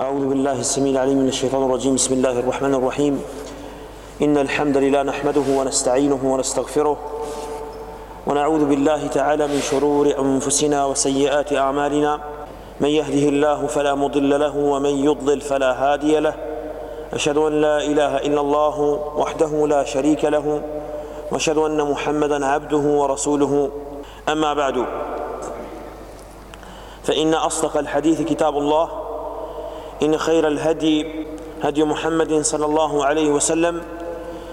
أعوذ بالله السميع العليم من الشيطان الرجيم بسم الله الرحمن الرحيم إن الحمد لله نحمده ونستعينه ونستغفره ونعوذ بالله تعالى من شرور أنفسنا وسيئات أعمالنا من يهده الله فلا مضل له ومن يضلل فلا هادي له أشهد أن لا إله إلا الله وحده لا شريك له وأشهد أن محمدا عبده ورسوله أما بعد فإن أصدق الحديث كتاب الله إن خير الهدي هدي محمد صلى الله عليه وسلم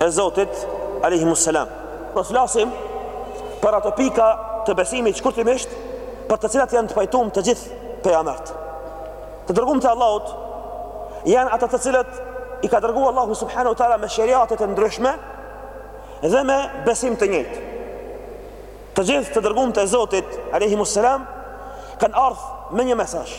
e Zotit alejhimus selam. Do të flasim për ato pika të besimit shkurtimisht, për të cilat janë të pajtum të gjithë pejgamberët. Të dërgumt e Allahut janë ata të cilët i ka dërgu Allahu subhanahu wa taala me sheriate të ndryshme dhe me besim të njëjtë. Të gjithë të dërgumt e Zotit alejhimus selam kanë ardh me një mesazh.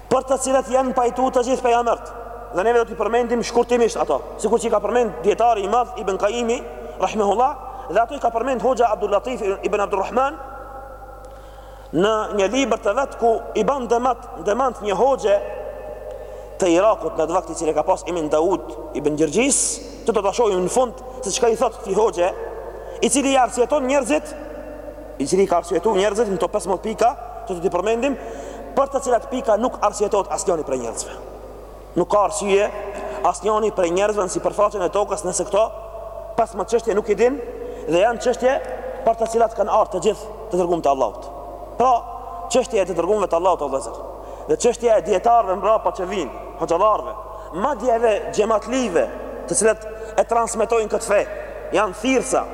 për të cilat janë pajtu të gjithë pejgamberët. Dhe neve do t'i përmendim shkurtimisht ato, sikur që i ka përmend dietari i madh Ibn Kajimi, rahimehullah, dhe ato i ka përmend hoxha Abdul Latif ibn Abdurrahman në një libër të vet ku i ban demat demant një hoxhe të Irakut në atë vakt i cili e ka pas emnin Daud ibn Xherxhis, të do ta shohim në fund se çka i thotë këtij hoxhe, i cili i arsyeton njerëzit i cili i ka arsyetu njerëzit në këto 15 pika që do t'i përmendim, për të cilat pika nuk arsyetohet asnjoni prej njerëzve. Nuk ka arsye asnjani prej njerëzve në sipërfaqen e tokës nëse këto 15 çështje nuk i dinë dhe janë çështje për të cilat kanë ardh të gjithë të dërgumt e Allahut. Pra, çështja e të dërgumve të Allahut o vllezër. Dhe çështja e dietarëve mbrapa që vijnë, hoxhallarëve, madje edhe xhematlive, të cilët e transmetojnë këtë fe, janë thirrsa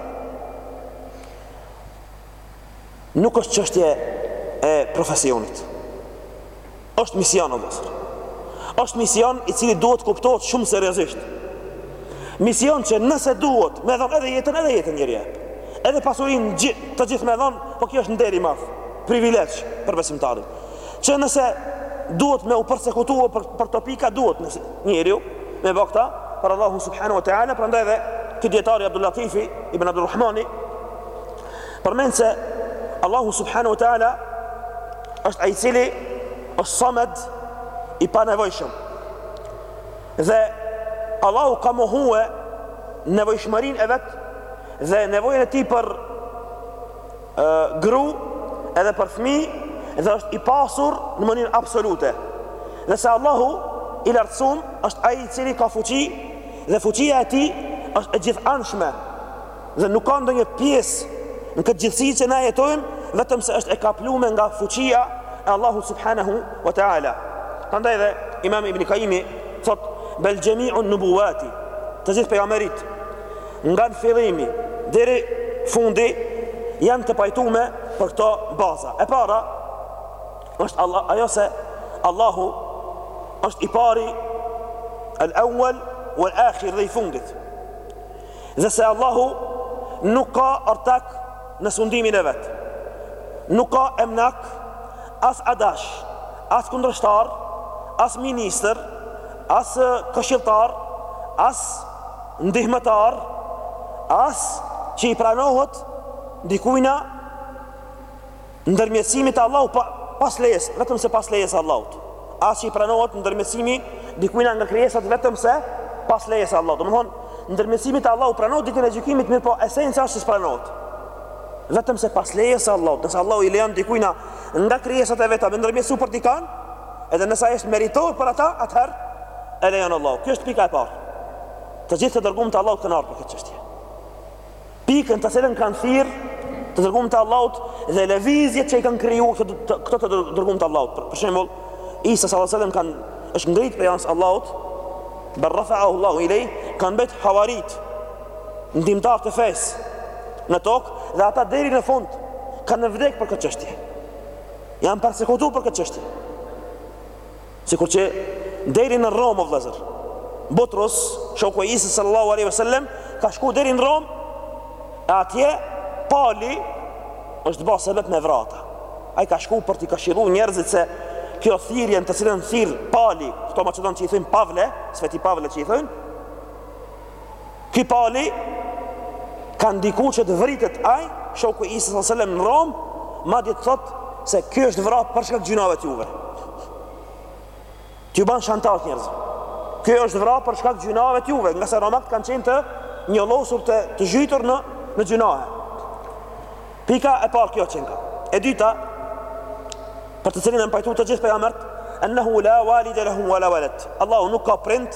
nuk është çështje e profesionit. Është mision o vllezër. Është mision i cili duhet kuptohet shumë seriozisht. Mision që nëse duhet, me dhon edhe jetën edhe jetën njeri. Edhe pasurinë të gjithë me dhon, po kjo është nder i madh, privilegj për besimtarin. Që nëse duhet me u persekutue për, për këto pika, duhet njeriu me vujt për Allahun subhanahu wa ta'ala, prandaj edhe ky dijetari Abdul Latifi, Ibn Abdurrahmani, përmend se Allahu subhanahu wa ta'ala është ai i cili është samed i panevojshëm. Dhe Allahu ka mohue nevojshmërinë e vet dhe nevojën e tij për gru edhe për fmijë dhe është i pasur në mënyrë absolute. Dhe se Allahu i lartësum është ai i cili ka fuqi dhe fuqia e tij është e gjithanshme dhe nuk ka ndonjë pjesë në këtë gjithësi që na jetojmë vetëm se është e kaplume nga fuqia e Allahut subhanahu wa taala. Prandaj dhe Imam Ibn Kaimi thotë bel xhemiun nubuwati të gjithë pejgamberët Nga fillimi deri fundi janë të pajtume për këto baza. E para është Allah, ajo se Allahu është i pari al-awwal wal-akhir dhe i fundit. Dhe se Allahu nuk ka ortak në sundimin e vet. Nuk ka emnak as adash, as kundërshtar, as ministër, as këshilltar, as ndihmëtar, as që i pranohet dikujna ndërmjetësimi te Allahu pa, pas lejes, vetëm se pas lejes së Allahut. As që i pranohet ndërmjetësimi dikujna nga krijesat vetëm se pas lejes së Allahut. Domethënë, ndërmjetësimi te Allahu pranohet ditën e gjykimit, mirëpo esenca është se pranohet. Vetëm se pas lejes së Allahut, nëse Allahu i lejon dikujna nga krijesat e veta me ndërmjetësu për dikan, Edhe nëse ai është meritor për ata, atëherë e lejon Allahu. Kjo është pika e parë. Të gjithë të dërgumt të Allahut kanë ardh për këtë çështje. Pikën të cilën kanë thirr të dërgumt të Allahut dhe lëvizjet që i kanë krijuar këto të dërgumt të Allahut. Për shembull, Isa sallallahu alajhi wasallam kur është ngrit prej anës Allahut, bal rafa'ahu Allahu ilay, kanë mbet havarit ndihmtar të fesë në tokë dhe ata deri në fund kanë vdek për këtë çështje. Janë persekutu për këtë çështje. Sikur që deri në Romë o vëllazër. Butrus, shoku i Isës sallallahu alaihi wasallam, ka shku deri në Romë. E atje Pali është ba sebep me vra ata. Ai ka shku për t'i këshillu njerëzit se kjo thirrje në të cilën thirr Pali, këto maqedonë që i thojnë Pavle, sveti Pavle që i thojnë, Ky Pali ka ndiku që të vritet aj, shoku i Isës a.s. në Romë, madje thot se ky është vra për shkak të gjynave t'juve. T'ju ban shantazh njerëz. Ky është vra për shkak të gjynave t'juve, ngase romakët kanë qenë të njollosur të, të zhytur në, në gjynahe. Pika e parë kjo qenka. E dyta, për të cilën janë pajtu të gjithë pejgamerët, ennehu la walide lehu wala waled. Allahu nuk ka prind,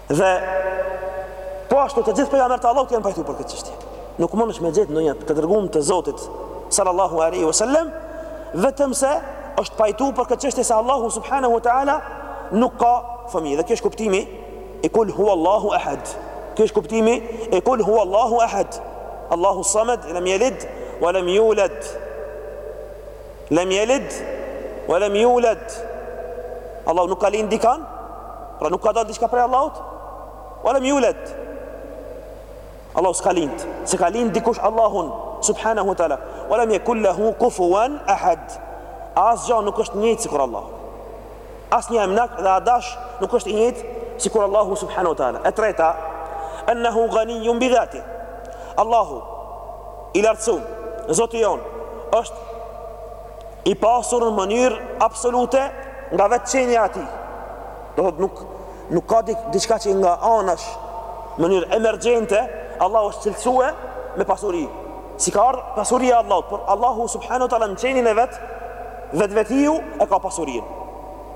Dhe po ashtu të gjithë pejgamberët e Allahut janë pajtu për këtë çështje. Nuk munesh me gjet ndonjë të dërgum të Zotit sallallahu alaihi wasallam vetëm se është pajtu për këtë çështje se Allahu subhanahu wa taala nuk ka fëmijë. Dhe kjo është kuptimi i kul huwa Allahu ahad. Kjo është kuptimi i kul huwa Allahu ahad. Allahu samad, lam yalid wa lam yulad. Lem jelid wa lem yulad. Allahu nuk ka lind kan, pra nuk ka dalë diçka prej Allahut. Wa lem yulad. Allahu s'ka lind, s'e ka lind dikush Allahun subhanahu wa taala. Wa lem yakul lahu kufuwan ahad. Asgjë nuk është njëjtë sikur Allahu. Asnjë emnak dhe adash nuk është i njëjtë sikur Allahu subhanahu wa taala. E treta, ennehu ghaniyyun bi dhati. Allahu i lartësum, Zoti jon, është i pasur në mënyrë absolute nga vetë qenja e tij. Do të thotë nuk, nuk ka diçka që nga anash mënyrë emergjente, Allahu është cilësue me pasuri. S'i ka ardhë pasuria Allahut, por Allahu subhanahu wa taala në qenjën e vetë, Vetvetiu e ka pasurinë.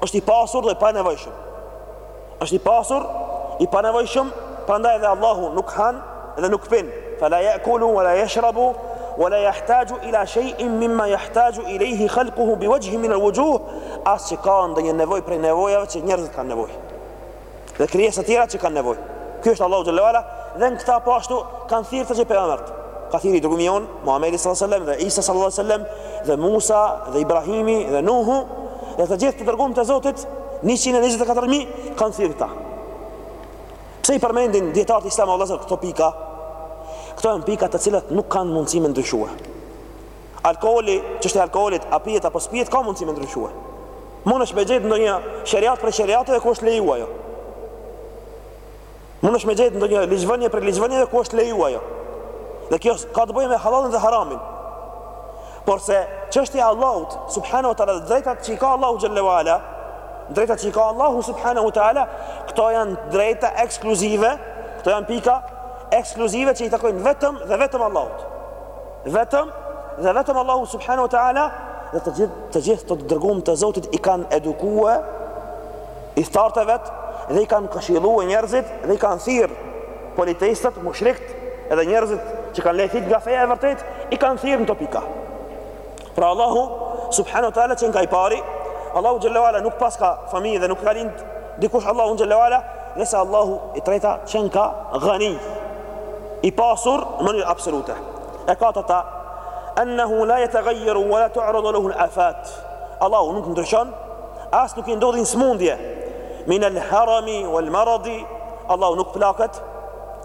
Është i pasur dhe i panevojshëm. Është i pasur, i panevojshëm, prandaj edhe Allahu nuk han dhe nuk pin. Fa la ya'kulu wa la yashrabu wa la yahtaju ila shay'in mimma yahtaju ilayhi khalquhu bi wajhin min al-wujuh. As që ka ndonjë nevojë prej nevojave që njerëzit kanë nevojë. dhe krijesa të tjera që kanë nevojë. Ky është Allahu xhallahu ala dhe në këta po ashtu kanë thirrë të gjithë pejgamberët. Ka thirrë i dërgumi jon Muhamedi sallallahu alaihi wasallam dhe Isa sallallahu alaihi wasallam dhe Musa dhe Ibrahimi dhe Nuhu dhe të gjithë të dërgumt e Zotit 124000 kanë thirrë këta. Pse i përmendin dijetarët islam vëllezër këto pika? Këto janë pika të cilat nuk kanë mundësi me ndryshue. Alkooli, çështja e alkoolit, a pihet apo s'pihet, ka mundësi me ndryshue. Mund është me gjet ndonjë sheriat prej sheriateve ku është lejua ajo. Mund është me gjet ndonjë ligjvënje prej ligjvënjeve ku është lejua ajo. Dhe kjo ka të bëjë me hallallin dhe haramin. Por se çështja e Allahut, subhanahu wa ta'ala, drejtat që i ka Allahu xhelle wa ala, drejtat që i ka Allahu, subhanu wa ta'ala, këto janë drejta ekskluzive, këto janë pika ekskluzive që i takojnë vetëm dhe vetëm Allahut. Vetëm dhe vetëm Allahu subhanahu wa taala dhe të gjithë të dërgumt e Zotit i kanë edukue ithtarët e vet dhe i kanë këshillue njerëzit dhe i kanë thirr politeistët, mushrikt edhe njerëzit që kanë lajthit nga feja e vërtet i kanë thirr në kto pika. Pra Allahu subhanahu wa taala qenka i pari, Allahu xhallahu ala nuk paska familje dhe nuk ka lind dikush Allahu xhallahu ala, nëse Allahu i treta qenka ghani i pasur në mënyrë absolute. E katërta, ennehu la yataghayyaru wa la tu'radu lahu al-afat. Allahu nuk ndryshon, as nuk i ndodhin smundje. Min al-harami wal-maradi, Allahu nuk plaket,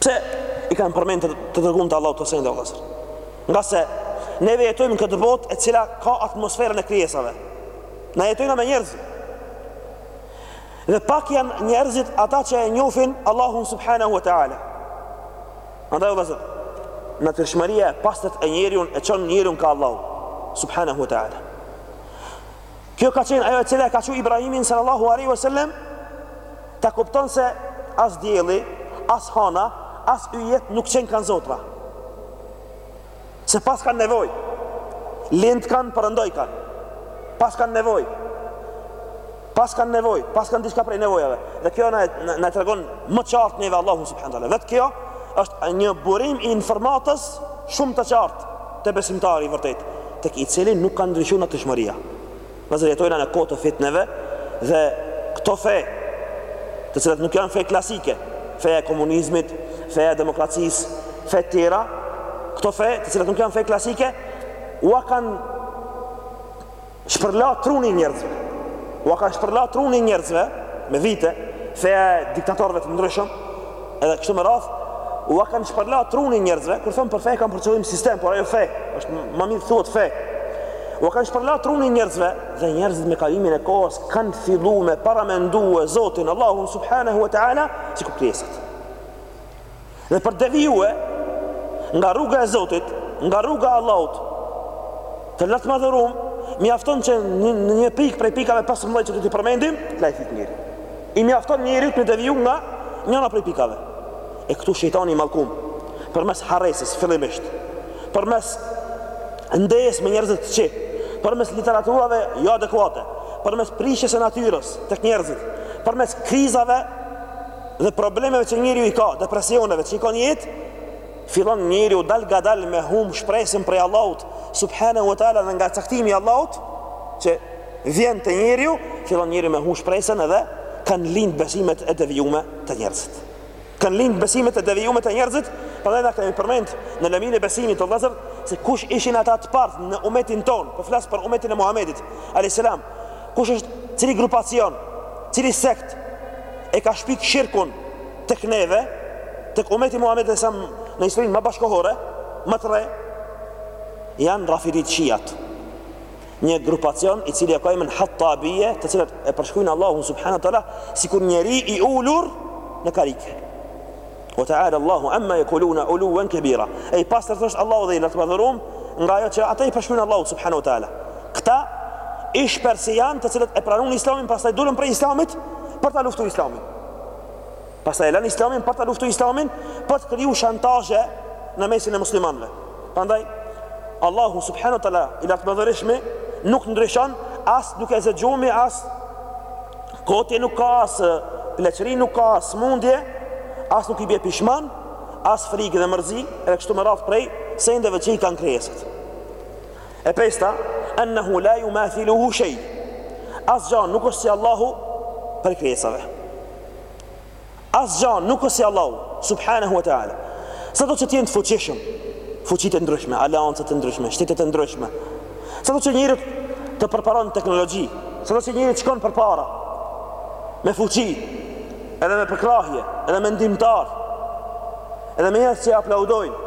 Pse i kanë përmend të dërgumt e Allahut kto sende vëllazër? Ngase neve jetojmë në këtë botë e cila ka atmosferën e krijesave. Na jetojmë me njerëz. Dhe pak janë njerëzit ata që e njohin Allahun subhanahu wa taala. Andaj Vëllazër, natyrshmëria e pastër e njeriut e çon njeriun ka Allahu subhanahu wa taala. Kjo ka qenë ajo e cila e ka çu Ibrahimin sallallahu alaihi wasallam ta kupton se as dielli, as hana, as yjet nuk qenë kanë zotra. Se pas kanë nevoj, lind kanë, përëndoj kanë, pas kanë nevoj, pas kanë nevoj, pas kanë diçka prej nevojave. Dhe kjo na e tregon më qartë neve Allahu subhanahu wa taala. Vetë kjo është një burim i informatës shumë të qartë. Te besimtari i vërtetë, tek i cili nuk ka ndryshuar natyrshmëria. Na jetojna në kohë të fitneve dhe këto fe, të cilat nuk janë fe klasike, feja e komunizmit, feja e demokracisë, fe tjera, këto fe, të cilat nuk janë fe klasike, ua kanë Shpërla trunin njerëzve. Ua kanë shpërla trunin njerëzve me vite, feja e diktatorëve të ndryshëm, edhe kështu me radhë, ua kanë shpërla trunin njerëzve, kur thom për fe, kam për qëllim sistem, por ajo fe, është ma mirë të thuhet fe, ua kanë shpërla trunin njerëzve, dhe njerëzit me kalimin e kohës, kanë fillu me paramendue Zotin, Allahun Subhanehu ve Teala, sikur krijesat. Dhe për devijue nga rruga e Zotit, nga rruga e Allahut, të lartmadhërum, mjafton që në një pikë prej pikave 15 që do t'i përmendim, të lajthit njeri. I mjafton njerit me deviju nga njëna prej pikave. E këtu shejtani i mallkum, përmes harresës, fillimisht, përmes ndejes me njerëz të këqij, përmes literaturave jo adekuate, përmes prishjes së natyrës tek njerëzit, përmes krizave, dhe problemeve që njeriu i ka, depresioneve që i ka në jetë, fillon njeriu dalngadal me hum shpresën prej Allahut subhanahu wa taala dhe nga caktimi i Allahut që vjen te njeriu, fillon njeriu me hum shpresën edhe kanë lind besimet e devijume te njerëzit. Kanë lind besimet e devijume te njerëzit, prandaj na kemi përmend në lëmin e besimit të vllazër se kush ishin ata të parë në umetin tonë, po flas për umetin e Muhamedit alayhis salam, Kush është, cili grupacion, cili sekt e ka shpik shirkun tek neve, tek umeti i Muhamedit alejhi selam në historinë ma bashkëkohore, ma të re, janë rafidit shiat. Një grupacion i cili e ka emrin Hattabije, të cilët e përshkruajnë Allahun subhanahu teala sikur njeri i ulur në karrike. Ve teala Allahu amma jekulune uluven kebira E i pastër është Allahu dhe i lartmadhërum Nga ajo që ata i përshkrujnë Allahun subhanehu ve teala Këta ish persianë të cilët e pranun islamin Pastaj dulën prej islamit për ta luftu islamin Pastaj e lanë islamin për ta luftu islamin Për të kriju shantazhe në mesin e muslimanëve Prandaj Allahu subhanehu ve teala i lartmadhërishmi Nuk ndryshon as nuk e zë gjumi as Kotje nuk ka as pleqëri, nuk ka as smundje, as nuk i bje pishman, as frikë dhe mërzi, edhe kështu me radhë prej sendeve që i kanë krijesat. E pesta, ennehu la jumathiluhu shej, asgja nuk është si Allahu prej krijesave. Asgja nuk o si Allahu, subhanahu wa ta'ala. Sado që të jenë të fuqishme, fuqitë e ndryshme, aleancat e ndryshme, shtetet e ndryshme. Sado që njeri të përparon në teknologji, sado që njeri të shkon përpara me fuqi, edhe me përkrahje, edhe me ndihmtarë, edhe me njerëz që e aplaudojnë,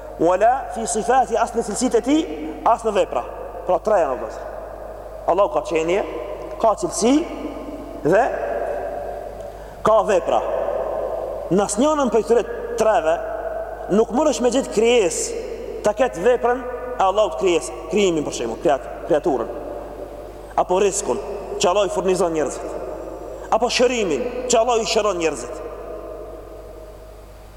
Wala fi sifati as në cilësitë e tij, as në vepra. Pra tre janë vëllazër. Allahu ka qenie, ka cilësi dhe ka vepra. Në asnjënën prej këtyre treve nuk mund asnjë krijesë ta ketë veprën e Allahut, krijes, krijimin për shembull, kriat, kreaturën. Apo riskun që Allahu i furnizon njerëzit. Apo shërimin që Allahu i shëron njerëzit.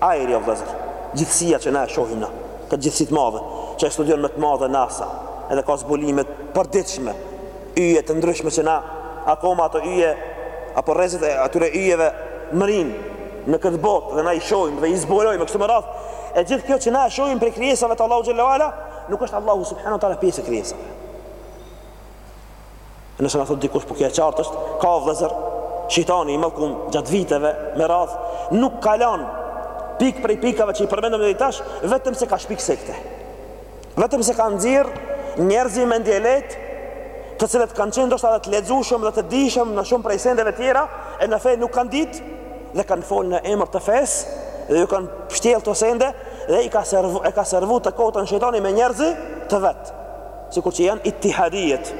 Ajri o vëllezër, gjithësia që na e shohim në këtë gjithësi të madhe, që e studion me të madhe NASA, edhe ka zbulime të përditshme, yje të ndryshme që na akoma ato yje apo rrezet e atyre yjeve mbrrin në këtë botë dhe na i shohim dhe i zbulojmë kështu me radhë. E gjithë kjo që na e shohim prej krijesave të Allahu xhelle ue ala, nuk është Allahu subhanahu wa taala pjesë e krijesave. E nëse na thotë dikush, po kjo e qartë është, ka, vëllezër, shejtani i mallkum gjatë viteve me radhë nuk ka lënë pikë prej pikave që i përmendëm deri tash, vetëm se ka shpik sekte. Vetëm se ka nxjerr njerëz mendjelehtë, të cilët kanë qenë ndoshta edhe të lexueshëm dhe të dijshëm në shumë prej sendeve tjera, e në fe nuk kanë ditë dhe kanë folë në emër të fesë dhe ju kanë pështjellë këto sende dhe i ka servu, e ka servu të kotën shejtani me njerëzit e vet. sikur që janë ittihadijet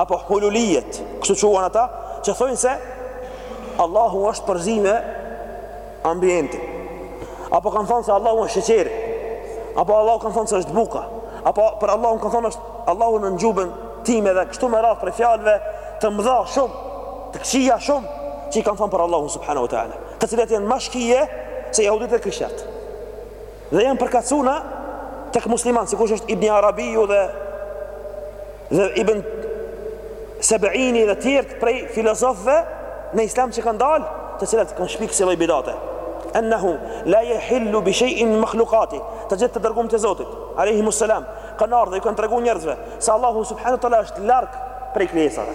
apo hululijet, kështu quhen ata, që thonë se Allahu është përzi me ambientin. Apo kanë thonë se Allahu është sheqeri. Apo Allahu kanë thonë se është buka. Apo për Allahu kanë thonë është Allahu në xhubën time dhe kështu me radhë prej fjalëve të mëdha shumë, të këqija shumë që i kanë thonë për Allahu subhanahu wa taala. Të cilat janë ma të kqija se jehudit e krishterët. Dhe janë përkatësuar në te muslimanët, sikur është Ibn Arabiu dhe dhe Ibn Seb'ini dhe tjerët prej filozofëve në islam që kanë dalë, të cilët kanë shpikë ksi lloj bidate. Ennehu la yahillu bi shay'in min makhluqati. Të gjithë të dërgumt e Zotit, alayhimus salam, kanë ardhur dhe ju kanë treguar njerëzve se Allahu subhanahu wa taala është larg prej krijesave.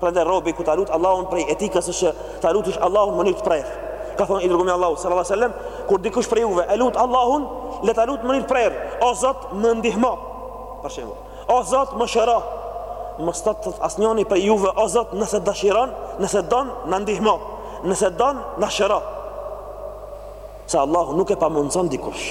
Prandaj robi kur ta lut Allahun prej etikës është që ta lutish Allahun në mënyrë të prerë. Ka thënë i dërguar i Allahut sallallahu alajhi wasallam, kur dikush prej juve e lut Allahun, le ta lut në mënyrë të prerë, o Zot, më ndihmo. Për shembull, o Zot, më shëro. Mos të thotë asnjëri prej juve, o Zot, nëse dëshiron, nëse don, na ndihmo. Nëse don, na shëro. Se Allahu nuk e pamundson dikush.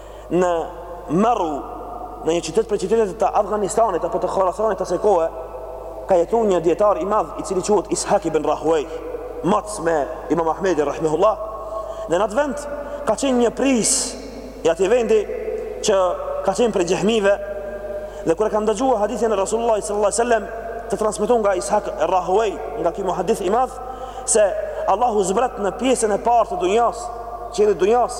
në Meru, në një qytet prej qyteteve të Afganistanit apo të Khorasanit të asaj kohe, ka jetuar një dietar i madh i cili quhet Ishaq ibn Rahuaj, mocë me Imam Ahmedin rahimehullah. Në atë vend ka qenë një prijës i atij vendi që ka qenë prej xhehmive dhe kur e kanë dëgjuar hadithin e Rasulullah sallallahu alaihi wasallam të transmetuar nga Ishaq Rahuaj, nga ky muhaddith i madh se Allahu zbret në pjesën e parë të dunjas, qiellit dunjas,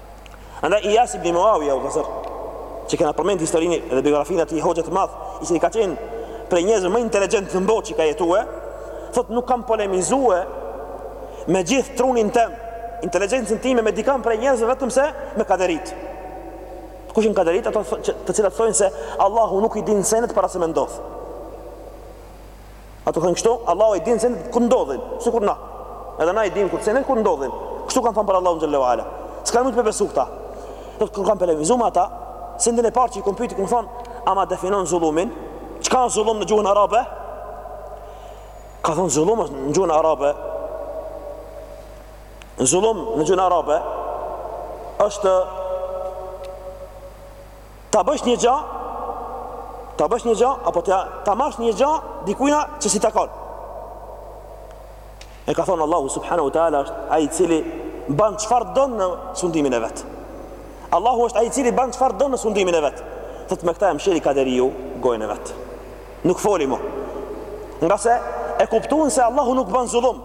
Andaj Iyas ibn Muawiya u tha zotri, që kena përmend historinë dhe biografinë atij hoxhës të madh, i cili ka qenë prej njerëzve më inteligjentë në botë që ka jetuar, thotë nuk kam polemizuar me gjithë trunin tem, inteligjencën time me dikam prej njerëzve vetëm se me kaderit. Kush janë kaderit ato të cilat thojnë se Allahu nuk i din senet para se me ndodh. Ata thonë kështu, Allahu i din kur ndodhin, sikur na. Edhe na i dim kur senet kur ndodhin. Kështu kanë thënë për Allahun xhallahu ala. S'kanë mund me besu këta. Kur kam polemizue me ta, sendin e parë që i kam pyt i kam thon, a ma definon zullumin. Çka është zullum në gjuhën arabe? Kam thon zullum në gjuhën arabe. Zullum në gjuhën arabe është ta bësh një gjë, ta bësh një gjë apo ta marrsh një gjë dikujna që s'i takon. E ka thonë Allahu subhanahu wa taala është ai i cili bën çfarë don në sundimin e vet. Allahu është ai i cili bën çfarë don në sundimin e vet. Thot me këtë e msheli kaderiu gojën e vet. Nuk foli më. Ngase e kuptuan se Allahu nuk bën zullum.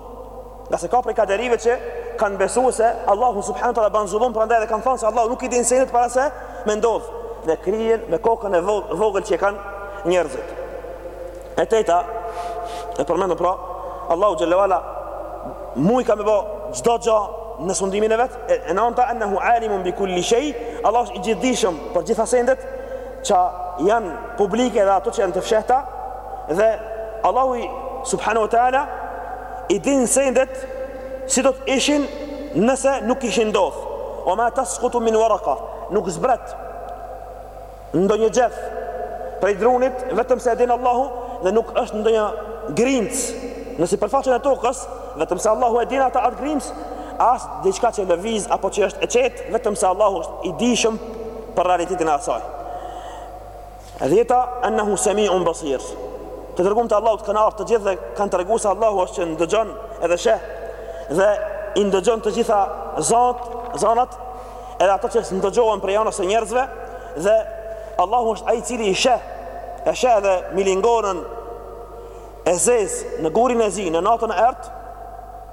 Ngase ka prej kaderive që kanë besuar se Allahu subhanahu taala ban zullum, prandaj edhe kanë thënë se Allahu nuk i din sendet para se me ndodh dhe krijen me kokën e vogël që kanë njerëzit. E teta, e përmendëm pra, Allahu xhallahu ala mujka me bë çdo gjë në sundimin e vet, e nënta ennehu alimun bi kulli shay, Allahu asht i gjithdijshëm për gjitha sendet që janë publike dhe ato që janë të fshehta, Dhe Allahu subhanahu wa taala i din sendet si do të ishin nëse nuk kishin ndodh. Wa ma tasqutu min waraqa, nuk zbret ndonjë gjeth prej drunit vetëm se e din Allahu dhe nuk është ndonjë grimc në sipërfaqen e tokës vetëm se Allahu e din atë atë grimc as diçka që lëviz apo që është e qetë vetëm se Allahu është i dijshëm për realitetin e asaj. E dhjeta, ennehu semi un basir. Të dërgumt e Allahut kanë ardhë të gjithë dhe kanë tregu se Allahu është që ndëgjon edhe sheh dhe i ndëgjon të gjitha zat, zanat edhe ato që s'ndëgjohen prej anës së njerëzve dhe Allahu është ai i cili i sheh e sheh edhe milingonën e zezë në gurin e zi në natën e errtë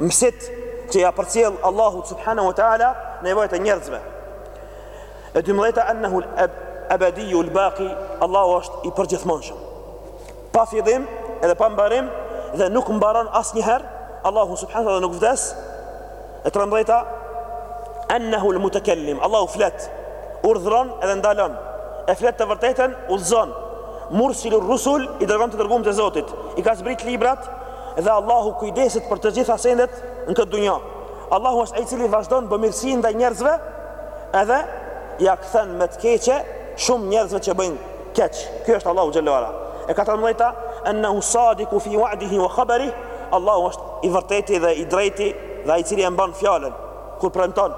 Mësit që ia përcjell Allahu subhanahu wa taala nevojat e njerëzve. E 12-a annahu al-abadi al-baqi, Allahu është i përgjithmonshëm. Pa fillim edhe pa mbarim dhe nuk mbaron asnjëherë, Allahu subhanahu wa taala nuk vdes. E 13-a annahu al-mutakallim, Allahu flet, urdhëron edhe ndalon. E flet të vërtetën, udhëzon. Mursilur rusul i dërgon të dërgumt e Zotit. I ka zbrit librat, Dhe Allahu kujdeset për të gjitha sendet në këtë dunja. Allahu është ai i cili vazhdon bamirësi ndaj njerëzve, edhe ja kthen me të keqe shumë njerëzve që bëjnë keq. Ky është Allahu xhelle ue ala. E 14-ta, "Ennehu sadiku fi wa'dihi wa khabarihi." Allahu është i vërteti dhe i drejti dhe ai i cili e mban fjalën kur premton.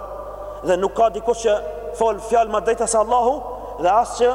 Dhe nuk ka dikush që fol fjalë ma të drejta se Allahu dhe as që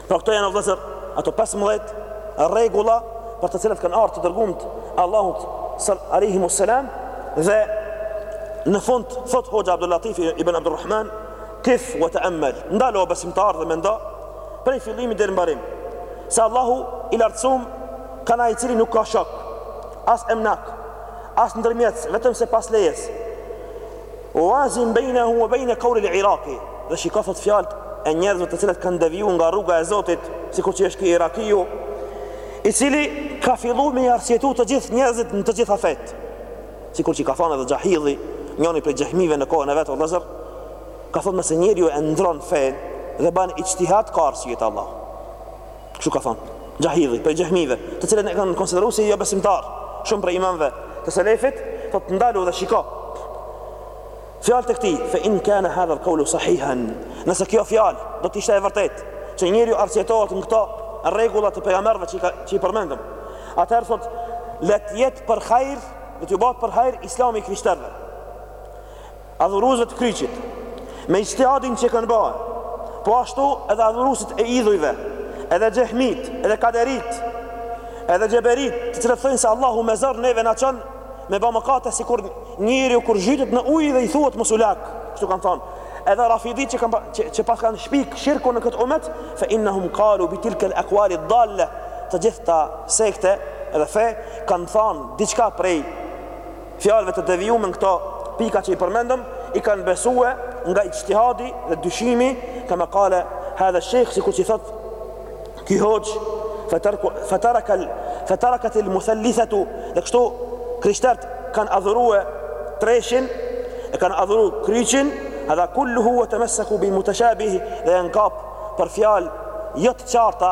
Pra këto janë vëllezër ato 15 rregulla për të cilat kanë ardhur të dërgumt e Allahut alejhimus selam dhe në fund thot Hoxha Abdul Latif ibn Abdul Rahman kif wa ta'ammal ndalo besimtar dhe mendo prej fillimi deri në mbarim se Allahu i lartësuam ka ai i cili nuk ka shok as emnak as ndërmjetës vetëm se pas lejes Uazin bejnehu wa bejne kauli l'Iraki, dhe shiko thot fjalët e njerëzve të cilët kanë deviju nga rruga e Zotit, sikur që është ky Irakiu, i cili ka fillu me i arsyetu të gjithë njerëzit në të gjitha fetë. Sikur që ka thënë edhe Xhahidhi, njoni prej xhehmive në kohën e vet vëllezër, ka thënë nëse njeriu e ndron fenë dhe bën ijtihad ka arsye te Allahu. Kështu ka thënë Xhahidhi, prej xhehmive, të cilët e kanë konsideru si jo besimtar, shumë prej imamëve të selefit, thotë ndalu dhe shiko. Fjalët e këtij, fe in kana hadha al-qawlu sahihan. Nëse kjo fjalë do të ishte e vërtetë, që njeriu arsyetohet në këto rregulla të pejgamberëve që që i përmendëm. Atëherë thot, le të jetë për hajr, le t'ju bahet për hajr Islami i krishterëve. Adhuruesve të Kryqit, me ijtihadin që e kanë ba, po ashtu edhe adhuruesit e idhujve, edhe xhehmit, edhe kaderit, edhe xhebrit, të cilët thonë se Allahu me zor neve na çon me ba mëkate sikur njeriu kur zhytet në ujë dhe i thuhet mos u lag, kështu kanë thonë. Edhe rafidit që kanë që, që pas kanë shpik shirkun në këtë umet, fa innahum qalu bi tilka al aqwali ad-dalla, të gjitha këto sekte edhe fe kanë than diçka prej Fjalëve të devijume në këto pika që i përmendëm i kanë besue nga ijtihadi dhe dyshimi kama kale hadha shekh sikur që i thot ky hoxhë fetarakat il musellithetu dhe kështu krishtert kanë adhurue treshin e kanë adhuru kryqin hadha kulluhu wa temesseku bil muteshabihi dhe janë kap për fjalë jo të qarta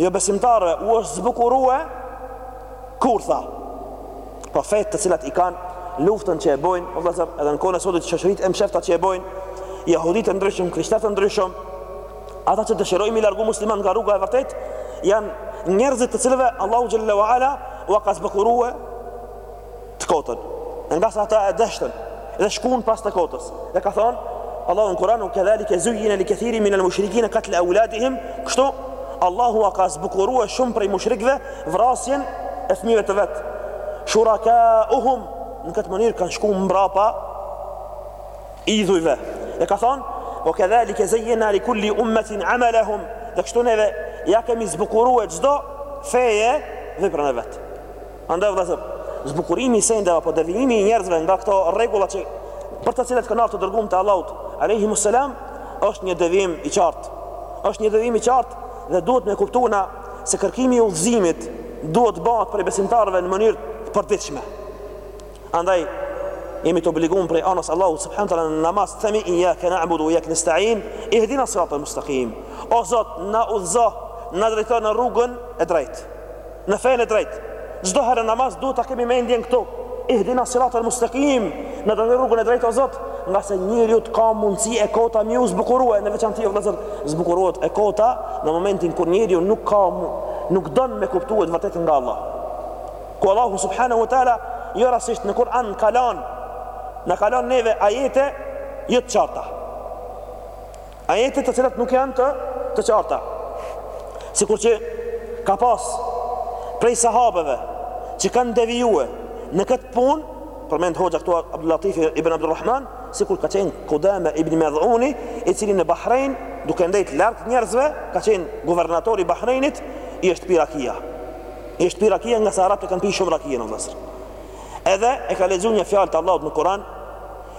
Jo besimtarëve u është zbukurue kurtha po fetë të cilat i kanë luftën që e bojnë o vëllezër edhe në kohën e sotit shoqëritë e mshefta që e bojnë jahudit e ndryshëm, krishterët e ndryshëm ata që dëshirojn me i largu muslimanët nga rruga e vërtet janë njerëzit të cilëve Allahu xhelle ue ala ua ka zbukurue të kotën e ngase ata e deshtën dhe shkuan pas të kotës dhe ka thonë Allahu në Kur'an ke dhalike zujjine li kethirin min al mushrikine katle auladihim kështu Allahu a ka zbukurua shumë prej mushrikve vrasjen e fëmijëve të vet shurakauhum në këtë mënyrë kanë shkuar mbrapa idhujve dhe ka thonë u ke dhalike zejjena li kulli ummetin amalahum dhe kështu neve ja kemi zbukurua çdo feje veprën e vet Andaj vëllezër, zbukurimi i sendeve apo devijimi i njerëzve nga këto rregulla që për të cilat kanë ardhur të dërgumt e Allahut, alayhimus salam, është një devijim i qartë. Është një devijim i qartë dhe duhet me kuptu na se kërkimi i udhëzimit duhet të bëhet prej besimtarëve në mënyrë të përditshme. Andaj jemi të obliguar prej anës Allahu subhanahu wa taala në namaz të themi ijjaka nabudu ijjaka nastain ihdina siratal mustaqim o zot na udhzo na drejto në rrugën e drejtë Në fenë e drejtë. Çdo herë në namaz duhet ta kemi mendjen këtu. Ihdina siratal mustaqim. Në të rrugën e drejtë o Zot, ngase njeriut ka mundësi e kota me iu zbukurue në veçanti vëllazër, zbukurohet e kota në momentin kur njeriu nuk ka nuk don me kuptuar të vërtetën nga Allah. Ku Allahu subhanahu wa taala jo rastësisht në Kur'an n'kallxon na kallxon neve ajete jo të qarta. Ajete të cilat nuk janë të të qarta. Sikur që ka pas prej sahabeve që kanë devijue në këtë punë, përmend hoxha këtu Abdul Latif ibn Abdul Rahman, sikur ka qenë Kudame ibn Medhuni, i cili në Bahrein, duke ndejt larg njerëzve, ka qenë guvernatori i Bahreinit, i është pi rakia. I është pi rakia ngase arabët kanë pi shumë rakinë vllazër. Edhe e ka lexuar një fjalë të Allahut në Kur'an,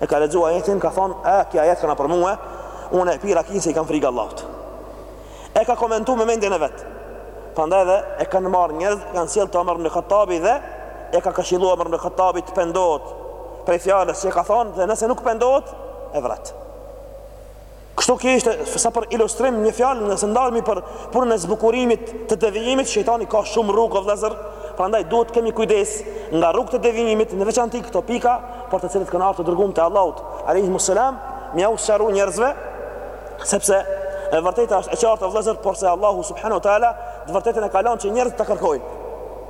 E ka lexuar ajetin, ka thonë, e, ky ajet kanë për mue, unë e pi rakinë se i kam frikë Allahut. E ka komentu me mendjen e vet. Prandaj edhe e kanë marrë njerëz, kanë sjell te Omer ibn Khattabi dhe e ka këshilluar Omer ibn Khattabi të pendohet prej fjalës që e ka thonë dhe nëse nuk pendohet e vret. Kështu kjo ishte sa për ilustrim një fjalë nëse ndalmi për punën e zbukurimit të devijimit, shejtani ka shumë rrugë vëllazër, prandaj duhet të kemi kujdes nga rrugët e devijimit, në veçanti këto pika për të cilët kanë ardhur të dërgumt e Allahut alayhimus salam, me ua sqaru njerëzve, sepse e vërteta është e qartë vëllazër, por se Allahu subhanahu wa taala të vërtetën e ka lënë që njerëzit ta kërkojnë.